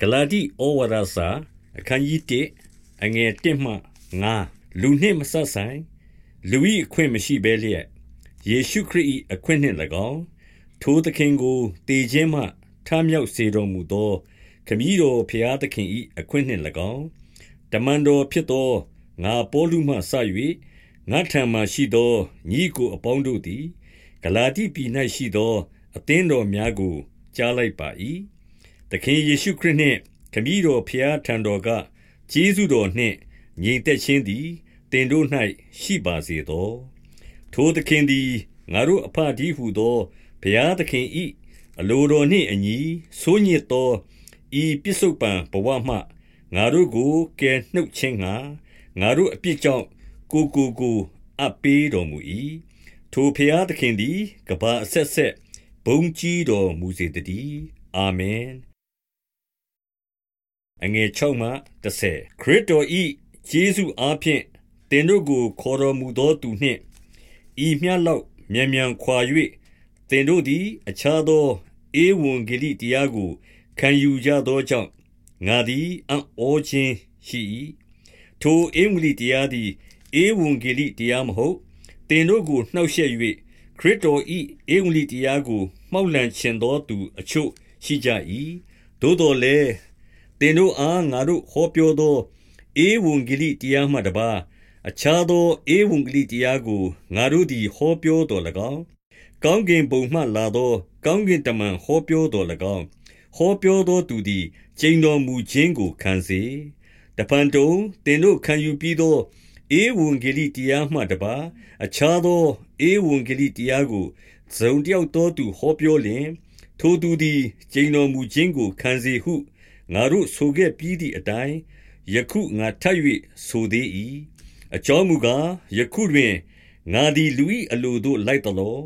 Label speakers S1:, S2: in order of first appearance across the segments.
S1: ဂလာတိဩဝါဒစာအခန်းကြီး1အငယ်1မှ9လူနှင့်မဆက်ဆိုင်လူ၏အခွင့်မရှိဘဲလျက်ယေရှုခရစ်၏အခွင့်နှင့်၎င်းထိုသခင်ကိုတည်ခြင်းမှထမြောက်စေတော်မူသောခမည်းတော်ဖျားသခင်၏အခွင့်နှင့်၎င်းတမန်တော်ဖြစ်သောငါပေါလုမှဆ၍ငါထံမှရှိသောညီကိုအပေါင်းတို့သည်ဂလာတိပြည်၌ရှိသောအသင်းတော်များကိုကြားလိုက်ပါ၏ သခင်ယေရှုခရစ်နှင့်ခမည်းတော်ဖျားထံတော်ကကျေးဇူးတော်နှင့်ညီသက်ခြင်းသည်တင်တို့၌ရှိပါစေသောထိုသခင်သည်ငါတို့အဖဒီဟုသောဘုရားသခင်ဤအလိုတော်နှင့်အညီဆိုးညစ်သောဤပစ္စုပန်ဘဝမှငါတို့ကိုကယ်နှုတ်ခြင်းငှာငါတို့အပြစ်ကြောင့်ကိုကိုကိုအပ်ပေးတော်မူ၏ထိုဘုရားသခင်သည်ကဘာအဆက်ဆက်ဘုံကြီးတော်မူစေတည်းအာမင် အငယ်6မှ10ခရစ်တော်ဤယေရှုအားဖြင့်တင်တို့ကိုခေါ်တော်မူသောသူနှင့်ဤမျှလောက်မြန်မြန်ခွာ၍တင်တို့သည် အခြားသောဧဝံဂေလိတရားကို ခံယူကြသောကြောင့်ငါသည်အံ့ဩခြင်းရှိ၏ထိုဧဝံဂေလိတရားသည်ဧဝံဂေလိတရားမဟုတ်တင်တို့ကိုနှောက်ယှက်၍ခရစ်တော်ဤဧဝံဂေလိတရားကိုမှောက်လန့်ခြင်းသောသူအချို့ရှိကြ၏သို့တော်လည်း သင်တို့အားငါတို့ဟောပြောသောဧဝံဂေလိတရားမှတပါးအခြားသောဧဝံဂေလိတရားကိုငါတို့သည်ဟောပြောတော်၎င်းကောင်းကင်ဘုံမှလာသော ကောင်းကင်တမန်ဟောပြောတော်၎င်းဟောပြောသောသူသည်ကျိန်တော်မူခြင်းကိုခံစေတပန်တုံသင်တို့ခံယူပြီးသောဧဝံဂေလိတရားမှတပါအခြားသောဧဝံဂေလိတရားကိုဇုံတယောက်သောသူဟောပြောလျင် ထိုသူသည်ကျိန်တော်မူခြင်းကိုခံစေဟု ငါတို့ဆိုခဲ့ပြီးသည့်အတိုင်းယခုငါထပ်၍ဆိုသေး၏အကြောင်းမူကားယခုတွင်ငါသည်လူ၏အလိုသို့လိုက်တော်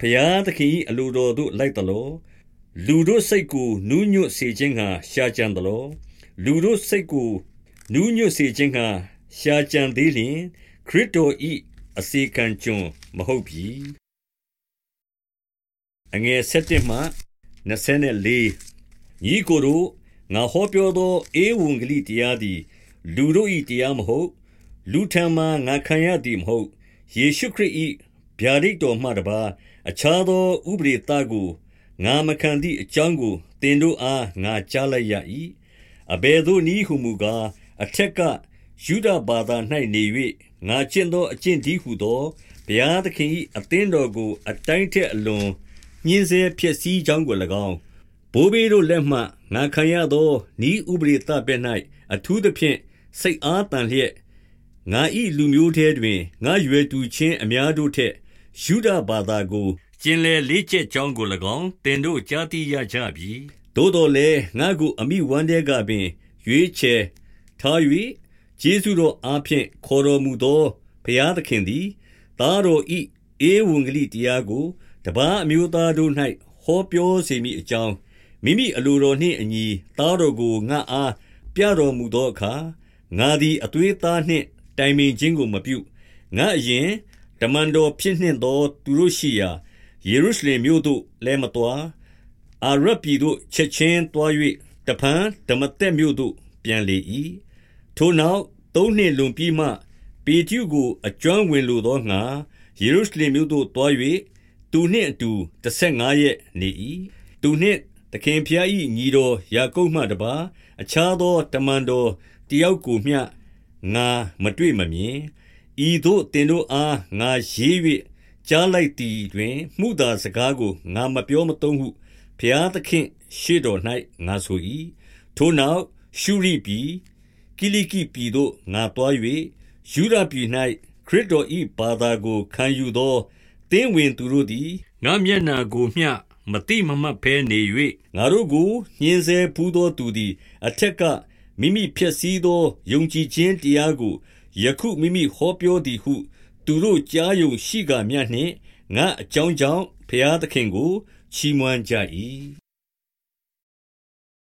S1: ဖျားသခင်၏အလိုတော်သို့လိုက်တော်လူတို့စိတ်ကိုနူးညွတ်စေခြင်းဟာရှားကြံတော်လူတို့စိတ်ကိုနူးညွတ်စေခြင်းဟာရှားကြံသေးလျင် ခရစ်တော်၏အစေခံကျွန်မဟုတ်ပြီအငယ်7မှ24ညီကိုတို့ ငါဟောပြောသော ဧဝံဂေလိတရားသည် လူတို့၏တရားမဟုတ် လူထံမှငါခံရသည်မဟုတ် ယေရှုခရစ်၏ဗျာဒိတ်တော်မှတပါအခြားသော ဥပဒေသားကို ငါမခံသည့်အကြောင်းကို သင်တို့အား ငါကြားလိုက်ရ၏အဘယ်သို့နည်းဟုမူကား အထက်ကယူဒဘာသာ၌နေ၍ငါကျင့်သောအကျင့်ဒီဟုသော ဘုရားသခင်၏အသင်းတော်ကို အတိုင်းထက်အလွန် ညှင်းဆဲဖြစ်စည်းကြောင်းကို၎င်း ဘိုးဘေးတို့လက်မှငါခံရသောဤဥပရိသဘက်၌အထူးသဖြင့်စိတ်အားတန်လျက်ငါဤလူမျိုးထဲတွင်ငါရွယ်တူချင်းအများတို့ထက်ယူဒဘာသာကိုကျင်လေလေးချက်ကြောင်းကို၎င်းတင်တို့ကြားသိရကြပြီသို့တော်လည်းငါကိုအမိဝမ်းတဲကပင်ရွေးချယ်ထား၍ဂျေစုတော်အားဖြင့်ခေါ်တော်မူသောဘုရားသခင်သည်သားတော်ဤဧဝံဂေလိတရားကိုတပားအမျိုးသားတို့၌ဟောပြောစေမိအကြောင်း မိမိအလိုတော်နှင့်အညီသားတော်ကိုငါအားပြတော်မူသောအခါငါသည်အသွေးသားနှင့်တိုင်ပင်ခြင်းကိုမပြုငါအရင်တမန်တော်ဖြစ်နှင့်သောသူတို့ရှိရာယေရုရှလင်မြို့သို့လဲမတော်အာရပြည်သို့ချက်ချင်းတွား၍တဖန်ဓမ္မတက်မြို့သို့ပြန်လေ၏ထိုနောက်သုံးနှစ်လွန်ပြီးမှပေတျုကိုအကျွမ်းဝင်လိုသောငါယေရုရှလင်မြို့သို့တွား၍သူနှင့်အတူ15ရက်နေ၏သူနှင့် သခင်ဖျား၏ညီတော်ယာကုပ်မှတပါအခြားသောတမန်တော်တယောက်ကိုမျှငါမတွေ့မမြင်ဤသို့တင်တို့အားငါရေး၍ကြားလိုက်သည်တွင်မှုသာစကားကိုငါမပြောမသုံးဟုဖျားသခင်ရှေ့တော်၌ငါဆို၏ထိုနောက်ရှုရိပြည်ကိလိကိပြည်သို့ငါတွား၍ယူဒပြည်၌ခရစ်တော်၏ဘာသာကိုခံယူသောတင်းဝင်သူတို့သည်ငါမျက်နာကိုမျှ မတိမမှတ်ဘဲနေ၍ငါတို့ကိုညှင်းဆဲဖူးသောသူသည် အထက်ကမိမိဖြစ်စည်းသောယုံကြည်ခြင်းတရားကိုယခုမိမိဟောပြောသည်ဟု သူတို့ကြားယုံရှိကမြနှင့်ငါအကြောင်းကြောင့်ဖျားသခင်ကိုချီးမွမ်းကြ၏